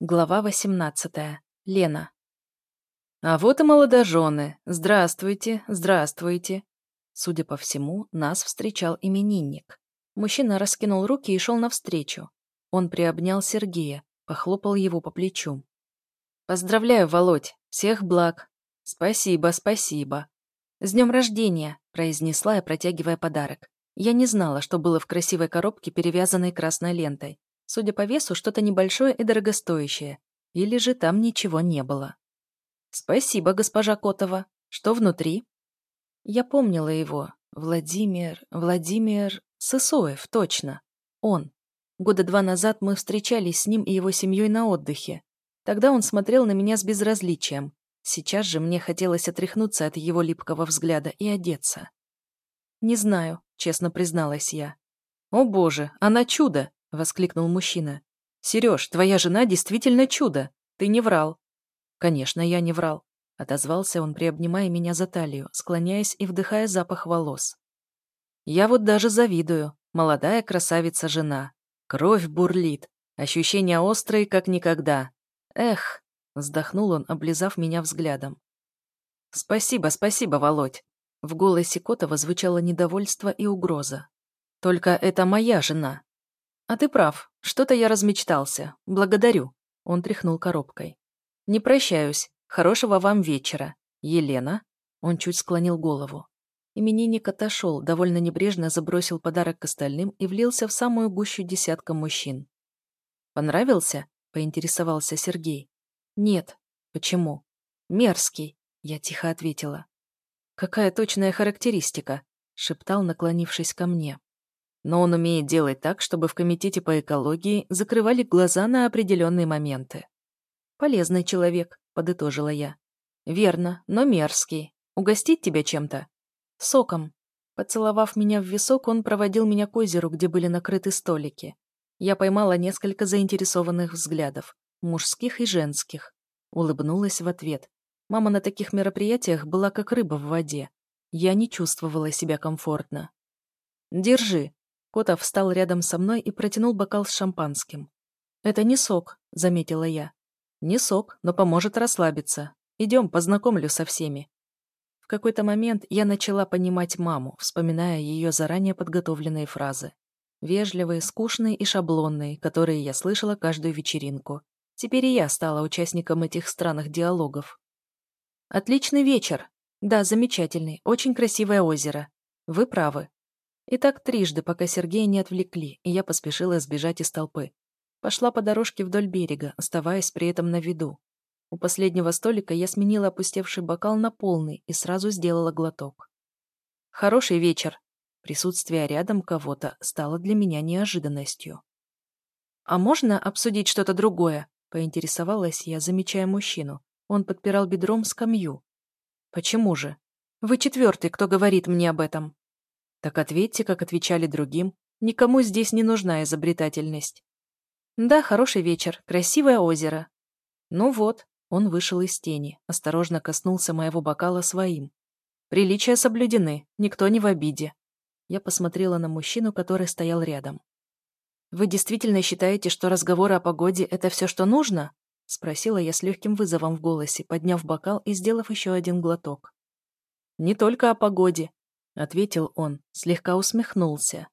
Глава 18. Лена. А вот и молодожены. Здравствуйте, здравствуйте. Судя по всему, нас встречал именинник. Мужчина раскинул руки и шел навстречу. Он приобнял Сергея, похлопал его по плечу. «Поздравляю, Володь! Всех благ!» «Спасибо, спасибо!» «С днем рождения!» – произнесла я, протягивая подарок. Я не знала, что было в красивой коробке, перевязанной красной лентой. Судя по весу, что-то небольшое и дорогостоящее. Или же там ничего не было. «Спасибо, госпожа Котова. Что внутри?» Я помнила его. Владимир... Владимир... Сысоев, точно. Он. Года два назад мы встречались с ним и его семьей на отдыхе. Тогда он смотрел на меня с безразличием. Сейчас же мне хотелось отряхнуться от его липкого взгляда и одеться. «Не знаю», — честно призналась я. «О боже, она чудо!» — воскликнул мужчина. «Сереж, твоя жена действительно чудо. Ты не врал». «Конечно, я не врал», — отозвался он, приобнимая меня за талию, склоняясь и вдыхая запах волос. «Я вот даже завидую. Молодая красавица-жена. Кровь бурлит. Ощущения острые, как никогда. Эх!» — вздохнул он, облизав меня взглядом. «Спасибо, спасибо, Володь!» В голосе Котова звучало недовольство и угроза. «Только это моя жена, «А ты прав. Что-то я размечтался. Благодарю». Он тряхнул коробкой. «Не прощаюсь. Хорошего вам вечера. Елена?» Он чуть склонил голову. Именинник отошел, довольно небрежно забросил подарок к остальным и влился в самую гущу десятка мужчин. «Понравился?» — поинтересовался Сергей. «Нет». «Почему?» «Мерзкий», — я тихо ответила. «Какая точная характеристика?» — шептал, наклонившись ко мне но он умеет делать так, чтобы в Комитете по экологии закрывали глаза на определенные моменты. «Полезный человек», — подытожила я. «Верно, но мерзкий. Угостить тебя чем-то?» «Соком». Поцеловав меня в висок, он проводил меня к озеру, где были накрыты столики. Я поймала несколько заинтересованных взглядов, мужских и женских. Улыбнулась в ответ. Мама на таких мероприятиях была как рыба в воде. Я не чувствовала себя комфортно. «Держи», Котов встал рядом со мной и протянул бокал с шампанским. «Это не сок», — заметила я. «Не сок, но поможет расслабиться. Идем, познакомлю со всеми». В какой-то момент я начала понимать маму, вспоминая ее заранее подготовленные фразы. Вежливые, скучные и шаблонные, которые я слышала каждую вечеринку. Теперь и я стала участником этих странных диалогов. «Отличный вечер. Да, замечательный, очень красивое озеро. Вы правы. И так трижды, пока Сергея не отвлекли, и я поспешила сбежать из толпы. Пошла по дорожке вдоль берега, оставаясь при этом на виду. У последнего столика я сменила опустевший бокал на полный и сразу сделала глоток. Хороший вечер. Присутствие рядом кого-то стало для меня неожиданностью. «А можно обсудить что-то другое?» — поинтересовалась я, замечая мужчину. Он подпирал бедром скамью. «Почему же? Вы четвертый, кто говорит мне об этом». Так ответьте, как отвечали другим. Никому здесь не нужна изобретательность. Да, хороший вечер, красивое озеро. Ну вот, он вышел из тени, осторожно коснулся моего бокала своим. Приличия соблюдены, никто не в обиде. Я посмотрела на мужчину, который стоял рядом. «Вы действительно считаете, что разговоры о погоде — это все, что нужно?» — спросила я с легким вызовом в голосе, подняв бокал и сделав еще один глоток. «Не только о погоде ответил он, слегка усмехнулся.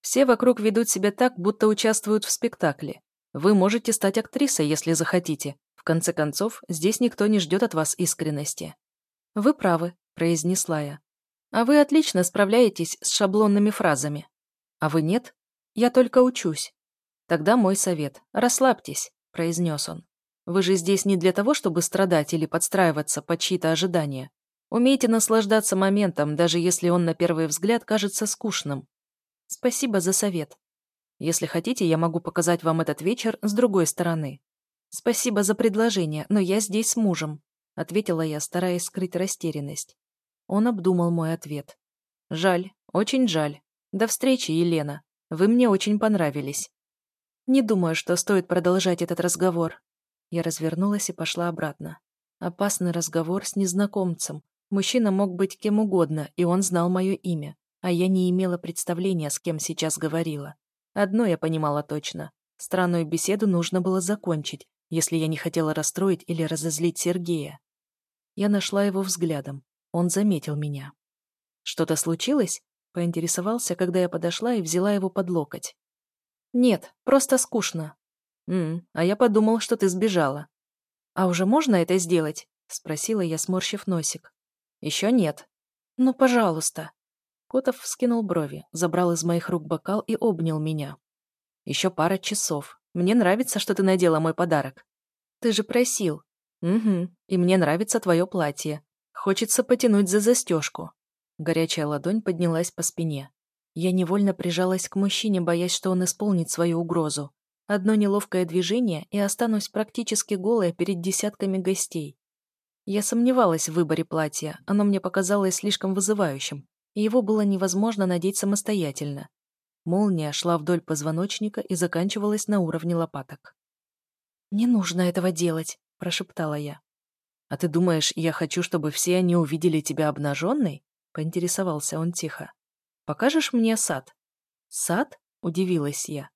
Все вокруг ведут себя так, будто участвуют в спектакле. Вы можете стать актрисой, если захотите. В конце концов, здесь никто не ждет от вас искренности. Вы правы, произнесла я. А вы отлично справляетесь с шаблонными фразами. А вы нет? Я только учусь. Тогда мой совет. Расслабьтесь, произнес он. Вы же здесь не для того, чтобы страдать или подстраиваться под чьи-то ожидания. Умейте наслаждаться моментом, даже если он на первый взгляд кажется скучным. Спасибо за совет. Если хотите, я могу показать вам этот вечер с другой стороны. Спасибо за предложение, но я здесь с мужем, ответила я, стараясь скрыть растерянность. Он обдумал мой ответ. Жаль, очень жаль. До встречи, Елена. Вы мне очень понравились. Не думаю, что стоит продолжать этот разговор. Я развернулась и пошла обратно. Опасный разговор с незнакомцем, Мужчина мог быть кем угодно, и он знал мое имя, а я не имела представления, с кем сейчас говорила. Одно я понимала точно. Странную беседу нужно было закончить, если я не хотела расстроить или разозлить Сергея. Я нашла его взглядом. Он заметил меня. «Что-то случилось?» — поинтересовался, когда я подошла и взяла его под локоть. «Нет, просто скучно». «М а я подумал, что ты сбежала». «А уже можно это сделать?» — спросила я, сморщив носик. «Еще нет». «Ну, пожалуйста». Котов вскинул брови, забрал из моих рук бокал и обнял меня. «Еще пара часов. Мне нравится, что ты надела мой подарок». «Ты же просил». «Угу. И мне нравится твое платье. Хочется потянуть за застежку». Горячая ладонь поднялась по спине. Я невольно прижалась к мужчине, боясь, что он исполнит свою угрозу. Одно неловкое движение, и останусь практически голая перед десятками гостей. Я сомневалась в выборе платья, оно мне показалось слишком вызывающим, и его было невозможно надеть самостоятельно. Молния шла вдоль позвоночника и заканчивалась на уровне лопаток. «Не нужно этого делать», — прошептала я. «А ты думаешь, я хочу, чтобы все они увидели тебя обнаженной?» — поинтересовался он тихо. «Покажешь мне сад?» «Сад?» — удивилась я.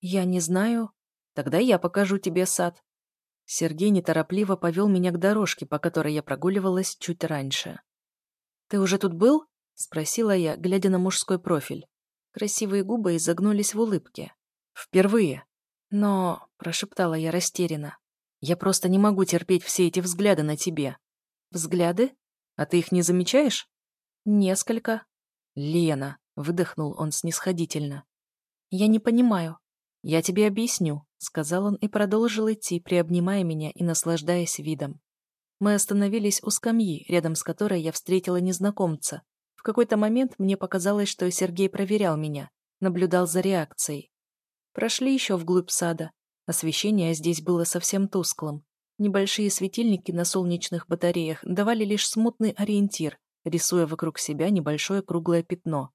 «Я не знаю. Тогда я покажу тебе сад». Сергей неторопливо повел меня к дорожке, по которой я прогуливалась чуть раньше. «Ты уже тут был?» — спросила я, глядя на мужской профиль. Красивые губы изогнулись в улыбке. «Впервые». «Но...» — прошептала я растерянно. «Я просто не могу терпеть все эти взгляды на тебе». «Взгляды? А ты их не замечаешь?» «Несколько». «Лена», — выдохнул он снисходительно. «Я не понимаю». «Я тебе объясню», — сказал он и продолжил идти, приобнимая меня и наслаждаясь видом. Мы остановились у скамьи, рядом с которой я встретила незнакомца, какой-то момент мне показалось, что Сергей проверял меня, наблюдал за реакцией. Прошли еще вглубь сада. Освещение здесь было совсем тусклым. Небольшие светильники на солнечных батареях давали лишь смутный ориентир, рисуя вокруг себя небольшое круглое пятно.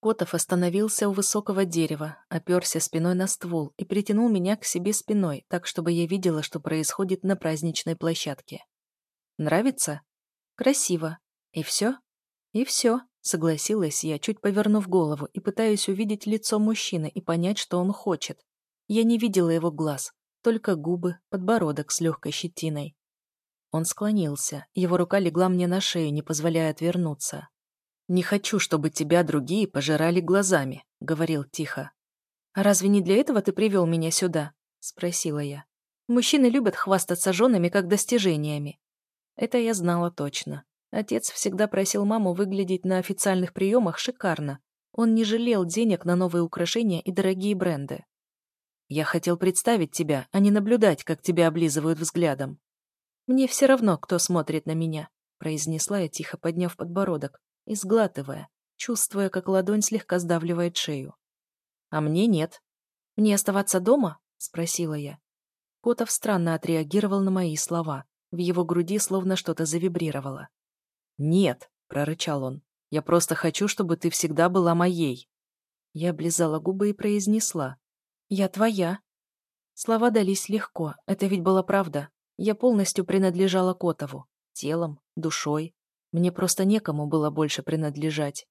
Котов остановился у высокого дерева, оперся спиной на ствол и притянул меня к себе спиной, так, чтобы я видела, что происходит на праздничной площадке. «Нравится?» «Красиво. И все?» «И все», — согласилась я, чуть повернув голову и пытаясь увидеть лицо мужчины и понять, что он хочет. Я не видела его глаз, только губы, подбородок с легкой щетиной. Он склонился, его рука легла мне на шею, не позволяя отвернуться. «Не хочу, чтобы тебя другие пожирали глазами», — говорил тихо. «А разве не для этого ты привел меня сюда?» — спросила я. «Мужчины любят хвастаться женами как достижениями». Это я знала точно. Отец всегда просил маму выглядеть на официальных приемах шикарно. Он не жалел денег на новые украшения и дорогие бренды. Я хотел представить тебя, а не наблюдать, как тебя облизывают взглядом. Мне все равно, кто смотрит на меня, произнесла я, тихо подняв подбородок и сглатывая, чувствуя, как ладонь слегка сдавливает шею. А мне нет. Мне оставаться дома? спросила я. Котов странно отреагировал на мои слова. В его груди словно что-то завибрировало. «Нет», — прорычал он, — «я просто хочу, чтобы ты всегда была моей». Я облизала губы и произнесла. «Я твоя». Слова дались легко, это ведь была правда. Я полностью принадлежала Котову. Телом, душой. Мне просто некому было больше принадлежать.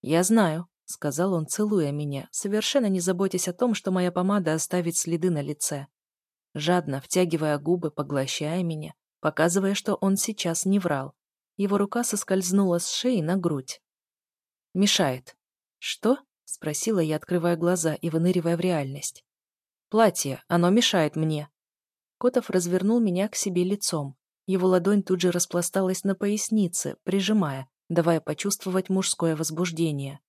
«Я знаю», — сказал он, целуя меня, совершенно не заботясь о том, что моя помада оставит следы на лице. Жадно втягивая губы, поглощая меня, показывая, что он сейчас не врал. Его рука соскользнула с шеи на грудь. «Мешает». «Что?» — спросила я, открывая глаза и выныривая в реальность. «Платье, оно мешает мне». Котов развернул меня к себе лицом. Его ладонь тут же распласталась на пояснице, прижимая, давая почувствовать мужское возбуждение.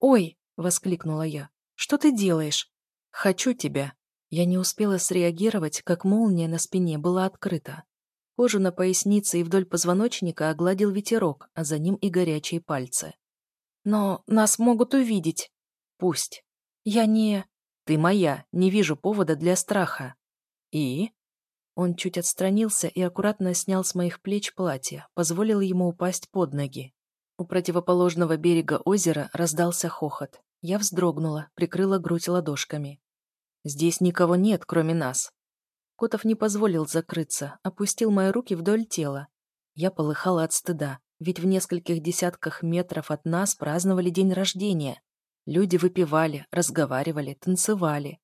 «Ой!» — воскликнула я. «Что ты делаешь?» «Хочу тебя». Я не успела среагировать, как молния на спине была открыта. Кожу на пояснице и вдоль позвоночника огладил ветерок, а за ним и горячие пальцы. «Но нас могут увидеть». «Пусть. Я не...» «Ты моя, не вижу повода для страха». «И?» Он чуть отстранился и аккуратно снял с моих плеч платье, позволил ему упасть под ноги. У противоположного берега озера раздался хохот. Я вздрогнула, прикрыла грудь ладошками. «Здесь никого нет, кроме нас. Котов не позволил закрыться, опустил мои руки вдоль тела. Я полыхала от стыда, ведь в нескольких десятках метров от нас праздновали день рождения. Люди выпивали, разговаривали, танцевали.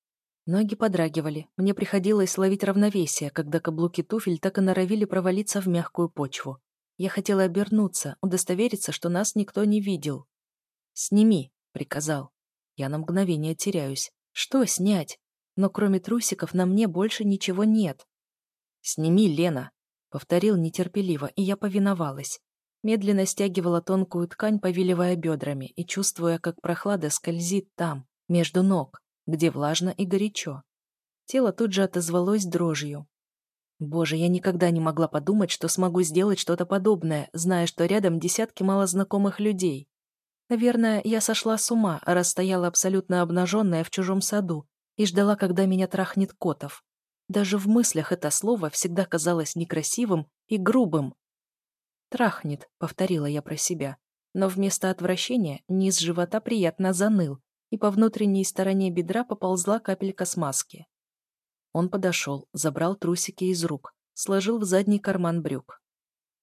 Ноги подрагивали, мне приходилось ловить равновесие, когда каблуки туфель так и норовили провалиться в мягкую почву. Я хотела обернуться, удостовериться, что нас никто не видел. «Сними», — приказал. Я на мгновение теряюсь. Что снять? Но кроме трусиков на мне больше ничего нет. «Сними, Лена», — повторил нетерпеливо, и я повиновалась. Медленно стягивала тонкую ткань, повиливая бедрами, и чувствуя, как прохлада скользит там, между ног, где влажно и горячо. Тело тут же отозвалось дрожью. Боже, я никогда не могла подумать, что смогу сделать что-то подобное, зная, что рядом десятки малознакомых людей. Наверное, я сошла с ума, раз стояла абсолютно обнаженная в чужом саду и ждала, когда меня трахнет Котов. Даже в мыслях это слово всегда казалось некрасивым и грубым. «Трахнет», — повторила я про себя. Но вместо отвращения низ живота приятно заныл, и по внутренней стороне бедра поползла капелька смазки. Он подошел, забрал трусики из рук, сложил в задний карман брюк.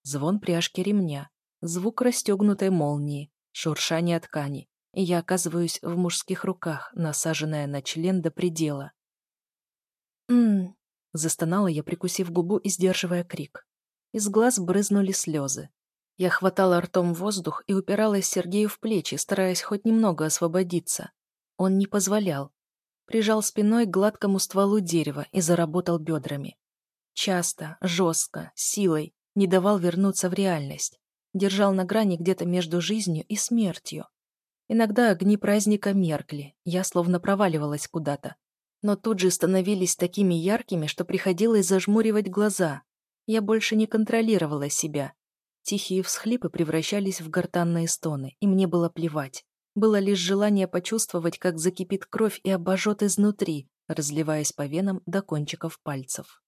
Звон пряжки ремня, звук расстегнутой молнии, шуршание ткани, и я оказываюсь в мужских руках, насаженная на член до предела. «М-м-м», застонала я, прикусив губу и сдерживая крик. Из глаз брызнули слезы. Я хватала ртом воздух и упиралась Сергею в плечи, стараясь хоть немного освободиться. Он не позволял. Прижал спиной к гладкому стволу дерева и заработал бедрами. Часто, жестко, силой, не давал вернуться в реальность. Держал на грани где-то между жизнью и смертью. Иногда огни праздника меркли, я словно проваливалась куда-то. Но тут же становились такими яркими, что приходилось зажмуривать глаза, я больше не контролировала себя. Тихие всхлипы превращались в гортанные стоны, и мне было плевать. Было лишь желание почувствовать, как закипит кровь и обожжет изнутри, разливаясь по венам до кончиков пальцев.